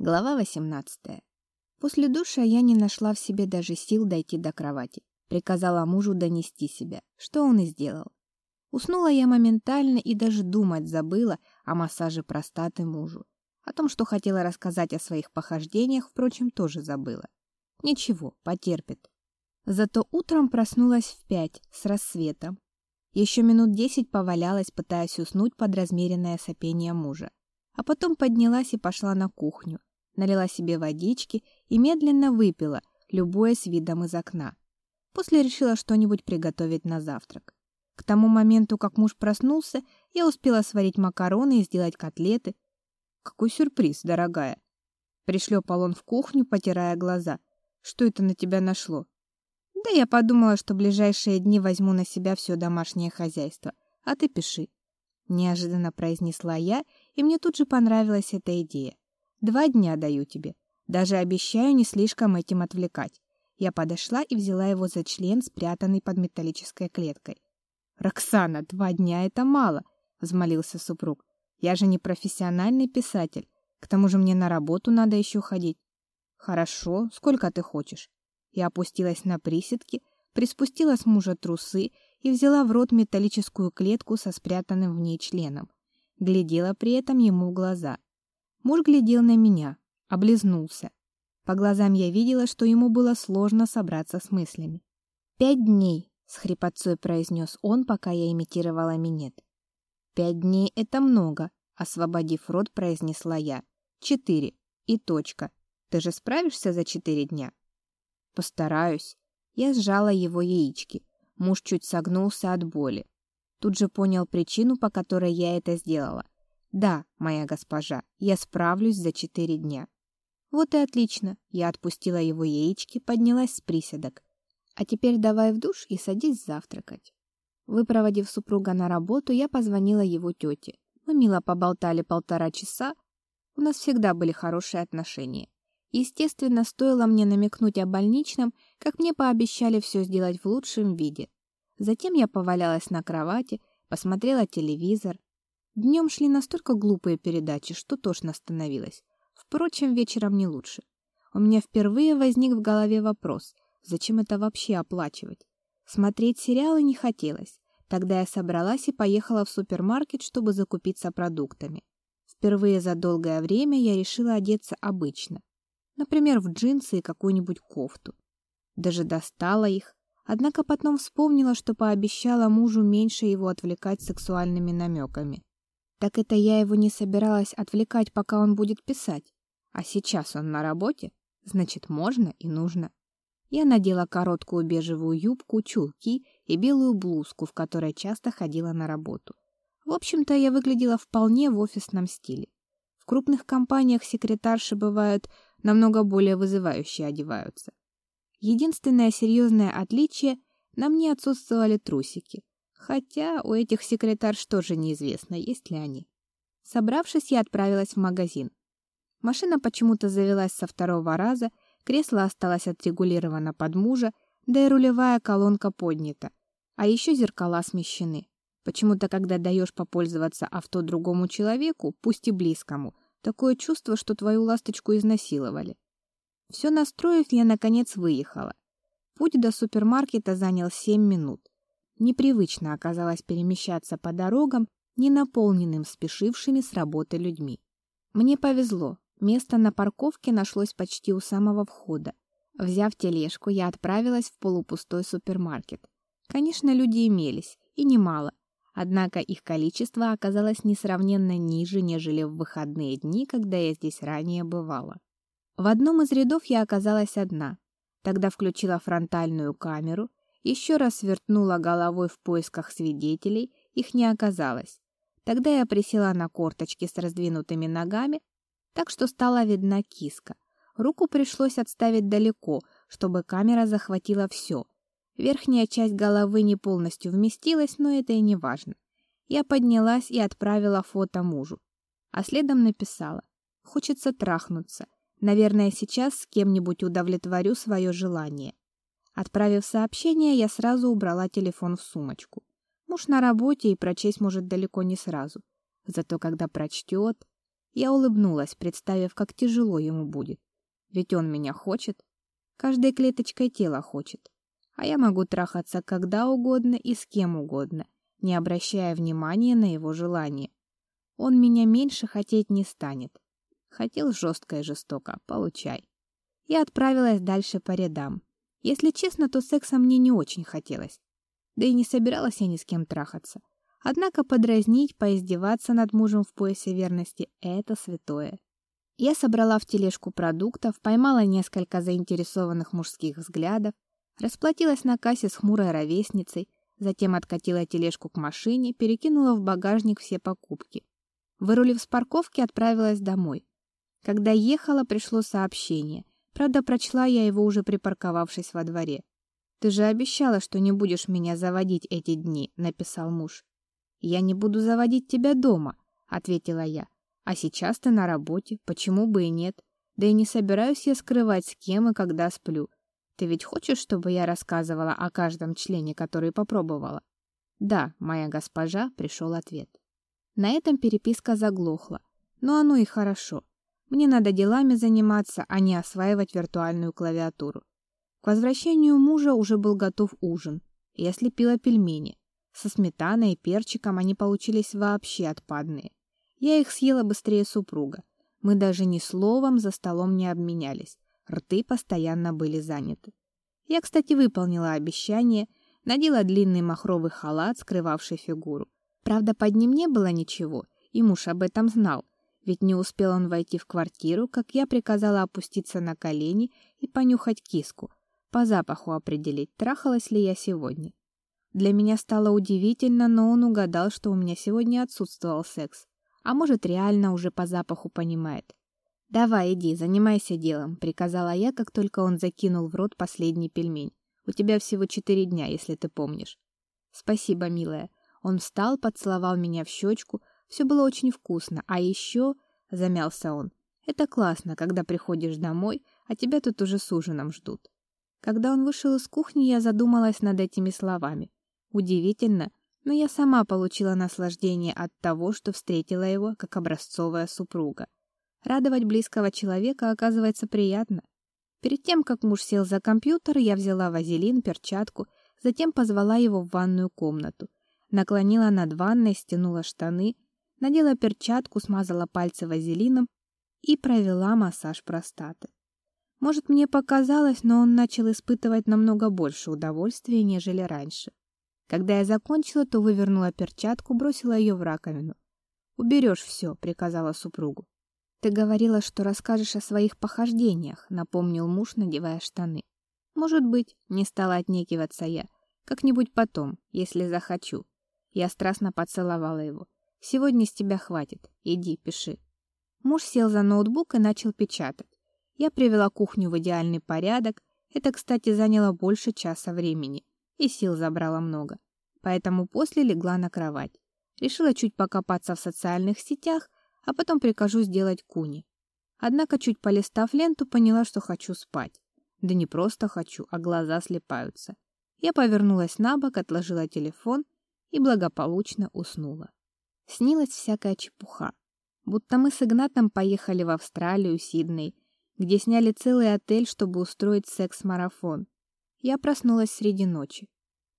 Глава 18. После душа я не нашла в себе даже сил дойти до кровати. Приказала мужу донести себя, что он и сделал. Уснула я моментально и даже думать забыла о массаже простаты мужу. О том, что хотела рассказать о своих похождениях, впрочем, тоже забыла. Ничего, потерпит. Зато утром проснулась в пять с рассветом. Еще минут десять повалялась, пытаясь уснуть под размеренное сопение мужа а потом поднялась и пошла на кухню, налила себе водички и медленно выпила, любуясь видом из окна. После решила что-нибудь приготовить на завтрак. К тому моменту, как муж проснулся, я успела сварить макароны и сделать котлеты. Какой сюрприз, дорогая. Пришлепал он в кухню, потирая глаза. Что это на тебя нашло? Да я подумала, что ближайшие дни возьму на себя все домашнее хозяйство. А ты пиши неожиданно произнесла я, и мне тут же понравилась эта идея. Два дня даю тебе. Даже обещаю не слишком этим отвлекать. Я подошла и взяла его за член, спрятанный под металлической клеткой. Роксана, два дня это мало, взмолился супруг. Я же не профессиональный писатель. К тому же мне на работу надо еще ходить. Хорошо, сколько ты хочешь? Я опустилась на приседки, приспустила с мужа трусы и взяла в рот металлическую клетку со спрятанным в ней членом. Глядела при этом ему в глаза. Муж глядел на меня, облизнулся. По глазам я видела, что ему было сложно собраться с мыслями. «Пять дней», — с хрипотцой произнес он, пока я имитировала минет. «Пять дней — это много», — освободив рот, произнесла я. «Четыре. И точка. Ты же справишься за четыре дня?» «Постараюсь». Я сжала его яички. Муж чуть согнулся от боли. Тут же понял причину, по которой я это сделала. Да, моя госпожа, я справлюсь за четыре дня. Вот и отлично. Я отпустила его яички, поднялась с приседок. А теперь давай в душ и садись завтракать. Выпроводив супруга на работу, я позвонила его тете. Мы мило поболтали полтора часа. У нас всегда были хорошие отношения. Естественно, стоило мне намекнуть о больничном, как мне пообещали все сделать в лучшем виде. Затем я повалялась на кровати, посмотрела телевизор. Днем шли настолько глупые передачи, что тошно становилось. Впрочем, вечером не лучше. У меня впервые возник в голове вопрос, зачем это вообще оплачивать? Смотреть сериалы не хотелось. Тогда я собралась и поехала в супермаркет, чтобы закупиться продуктами. Впервые за долгое время я решила одеться обычно. Например, в джинсы и какую-нибудь кофту. Даже достала их, однако потом вспомнила, что пообещала мужу меньше его отвлекать сексуальными намеками. Так это я его не собиралась отвлекать, пока он будет писать. А сейчас он на работе, значит, можно и нужно. Я надела короткую бежевую юбку, чулки и белую блузку, в которой часто ходила на работу. В общем-то, я выглядела вполне в офисном стиле. В крупных компаниях секретарши бывают намного более вызывающе одеваются. Единственное серьезное отличие — на мне отсутствовали трусики. Хотя у этих секретарш тоже неизвестно, есть ли они. Собравшись, я отправилась в магазин. Машина почему-то завелась со второго раза, кресло осталось отрегулировано под мужа, да и рулевая колонка поднята. А еще зеркала смещены. Почему-то, когда даешь попользоваться авто другому человеку, пусть и близкому, Такое чувство, что твою ласточку изнасиловали. Все настроив, я наконец выехала. Путь до супермаркета занял семь минут. Непривычно оказалось перемещаться по дорогам, не наполненным спешившими с работы людьми. Мне повезло. Место на парковке нашлось почти у самого входа. Взяв тележку, я отправилась в полупустой супермаркет. Конечно, люди имелись, и немало, Однако их количество оказалось несравненно ниже, нежели в выходные дни, когда я здесь ранее бывала. В одном из рядов я оказалась одна. Тогда включила фронтальную камеру, еще раз свернула головой в поисках свидетелей, их не оказалось. Тогда я присела на корточки с раздвинутыми ногами, так что стала видна киска. Руку пришлось отставить далеко, чтобы камера захватила все, Верхняя часть головы не полностью вместилась, но это и не важно. Я поднялась и отправила фото мужу. А следом написала. Хочется трахнуться. Наверное, сейчас с кем-нибудь удовлетворю свое желание. Отправив сообщение, я сразу убрала телефон в сумочку. Муж на работе и прочесть может далеко не сразу. Зато когда прочтет... Я улыбнулась, представив, как тяжело ему будет. Ведь он меня хочет. Каждой клеточкой тела хочет. А я могу трахаться когда угодно и с кем угодно, не обращая внимания на его желание. Он меня меньше хотеть не станет. Хотел жестко и жестоко, получай. Я отправилась дальше по рядам. Если честно, то секса мне не очень хотелось. Да и не собиралась я ни с кем трахаться. Однако подразнить, поиздеваться над мужем в поясе верности — это святое. Я собрала в тележку продуктов, поймала несколько заинтересованных мужских взглядов, расплатилась на кассе с хмурой ровесницей, затем откатила тележку к машине, перекинула в багажник все покупки. Вырулив с парковки, отправилась домой. Когда ехала, пришло сообщение. Правда, прочла я его уже припарковавшись во дворе. «Ты же обещала, что не будешь меня заводить эти дни», — написал муж. «Я не буду заводить тебя дома», — ответила я. «А сейчас ты на работе, почему бы и нет? Да и не собираюсь я скрывать, с кем и когда сплю. Ты ведь хочешь, чтобы я рассказывала о каждом члене, который попробовала?» «Да, моя госпожа», — пришел ответ. На этом переписка заглохла. Но оно и хорошо. Мне надо делами заниматься, а не осваивать виртуальную клавиатуру. К возвращению мужа уже был готов ужин. Я слепила пельмени. Со сметаной и перчиком они получились вообще отпадные. Я их съела быстрее супруга. Мы даже ни словом за столом не обменялись. Рты постоянно были заняты. Я, кстати, выполнила обещание, надела длинный махровый халат, скрывавший фигуру. Правда, под ним не было ничего, и муж об этом знал, ведь не успел он войти в квартиру, как я приказала опуститься на колени и понюхать киску, по запаху определить, трахалась ли я сегодня. Для меня стало удивительно, но он угадал, что у меня сегодня отсутствовал секс. А может, реально уже по запаху понимает. «Давай, иди, занимайся делом», — приказала я, как только он закинул в рот последний пельмень. «У тебя всего четыре дня, если ты помнишь». «Спасибо, милая». Он встал, поцеловал меня в щечку. Все было очень вкусно. А еще, — замялся он, — это классно, когда приходишь домой, а тебя тут уже с ужином ждут. Когда он вышел из кухни, я задумалась над этими словами. Удивительно, но я сама получила наслаждение от того, что встретила его как образцовая супруга. Радовать близкого человека оказывается приятно. Перед тем, как муж сел за компьютер, я взяла вазелин, перчатку, затем позвала его в ванную комнату. Наклонила над ванной, стянула штаны, надела перчатку, смазала пальцы вазелином и провела массаж простаты. Может, мне показалось, но он начал испытывать намного больше удовольствия, нежели раньше. Когда я закончила, то вывернула перчатку, бросила ее в раковину. «Уберешь все», — приказала супругу. «Ты говорила, что расскажешь о своих похождениях», — напомнил муж, надевая штаны. «Может быть», — не стала отнекиваться я. «Как-нибудь потом, если захочу». Я страстно поцеловала его. «Сегодня с тебя хватит. Иди, пиши». Муж сел за ноутбук и начал печатать. Я привела кухню в идеальный порядок. Это, кстати, заняло больше часа времени и сил забрала много. Поэтому после легла на кровать. Решила чуть покопаться в социальных сетях, а потом прикажу сделать куни. Однако, чуть полистав ленту, поняла, что хочу спать. Да не просто хочу, а глаза слепаются. Я повернулась на бок, отложила телефон и благополучно уснула. Снилась всякая чепуха. Будто мы с Игнатом поехали в Австралию, Сидней, где сняли целый отель, чтобы устроить секс-марафон. Я проснулась среди ночи.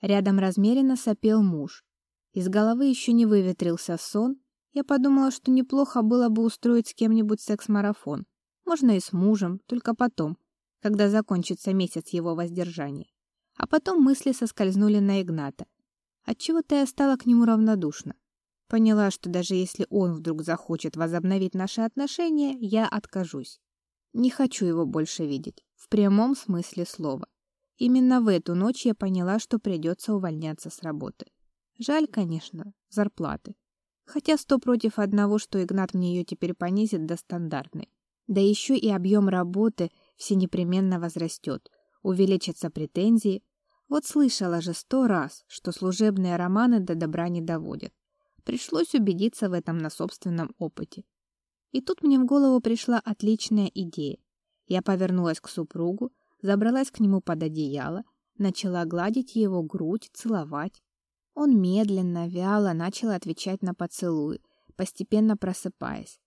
Рядом размеренно сопел муж. Из головы еще не выветрился сон. Я подумала, что неплохо было бы устроить с кем-нибудь секс-марафон. Можно и с мужем, только потом, когда закончится месяц его воздержания. А потом мысли соскользнули на Игната. Отчего-то я стала к нему равнодушна. Поняла, что даже если он вдруг захочет возобновить наши отношения, я откажусь. Не хочу его больше видеть, в прямом смысле слова. Именно в эту ночь я поняла, что придется увольняться с работы. Жаль, конечно, зарплаты. Хотя сто против одного, что Игнат мне ее теперь понизит до стандартной. Да еще и объем работы все непременно возрастет. Увеличатся претензии. Вот слышала же сто раз, что служебные романы до добра не доводят. Пришлось убедиться в этом на собственном опыте. И тут мне в голову пришла отличная идея. Я повернулась к супругу, забралась к нему под одеяло, начала гладить его грудь, целовать. Он медленно, вяло начал отвечать на поцелуи, постепенно просыпаясь.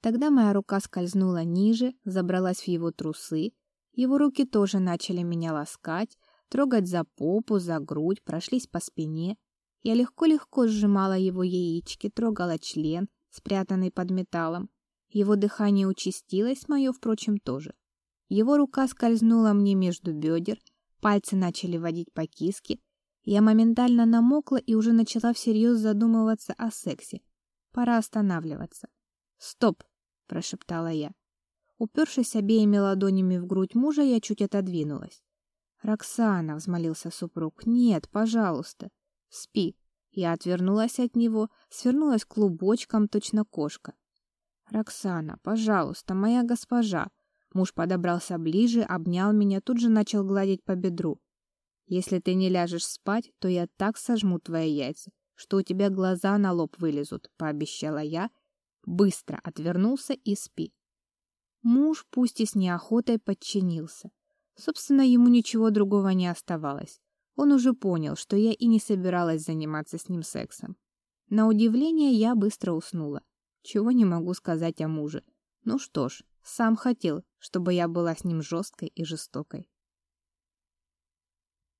Тогда моя рука скользнула ниже, забралась в его трусы. Его руки тоже начали меня ласкать, трогать за попу, за грудь, прошлись по спине. Я легко-легко сжимала его яички, трогала член, спрятанный под металлом. Его дыхание участилось, мое, впрочем, тоже. Его рука скользнула мне между бедер, пальцы начали водить по киске. Я моментально намокла и уже начала всерьез задумываться о сексе. Пора останавливаться. «Стоп!» — прошептала я. Упершись обеими ладонями в грудь мужа, я чуть отодвинулась. «Роксана!» — взмолился супруг. «Нет, пожалуйста, спи!» Я отвернулась от него, свернулась клубочком, точно кошка. «Роксана, пожалуйста, моя госпожа!» Муж подобрался ближе, обнял меня, тут же начал гладить по бедру. «Если ты не ляжешь спать, то я так сожму твои яйца, что у тебя глаза на лоб вылезут», — пообещала я. Быстро отвернулся и спи. Муж, пусть и с неохотой, подчинился. Собственно, ему ничего другого не оставалось. Он уже понял, что я и не собиралась заниматься с ним сексом. На удивление, я быстро уснула. Чего не могу сказать о муже. Ну что ж, сам хотел, чтобы я была с ним жесткой и жестокой.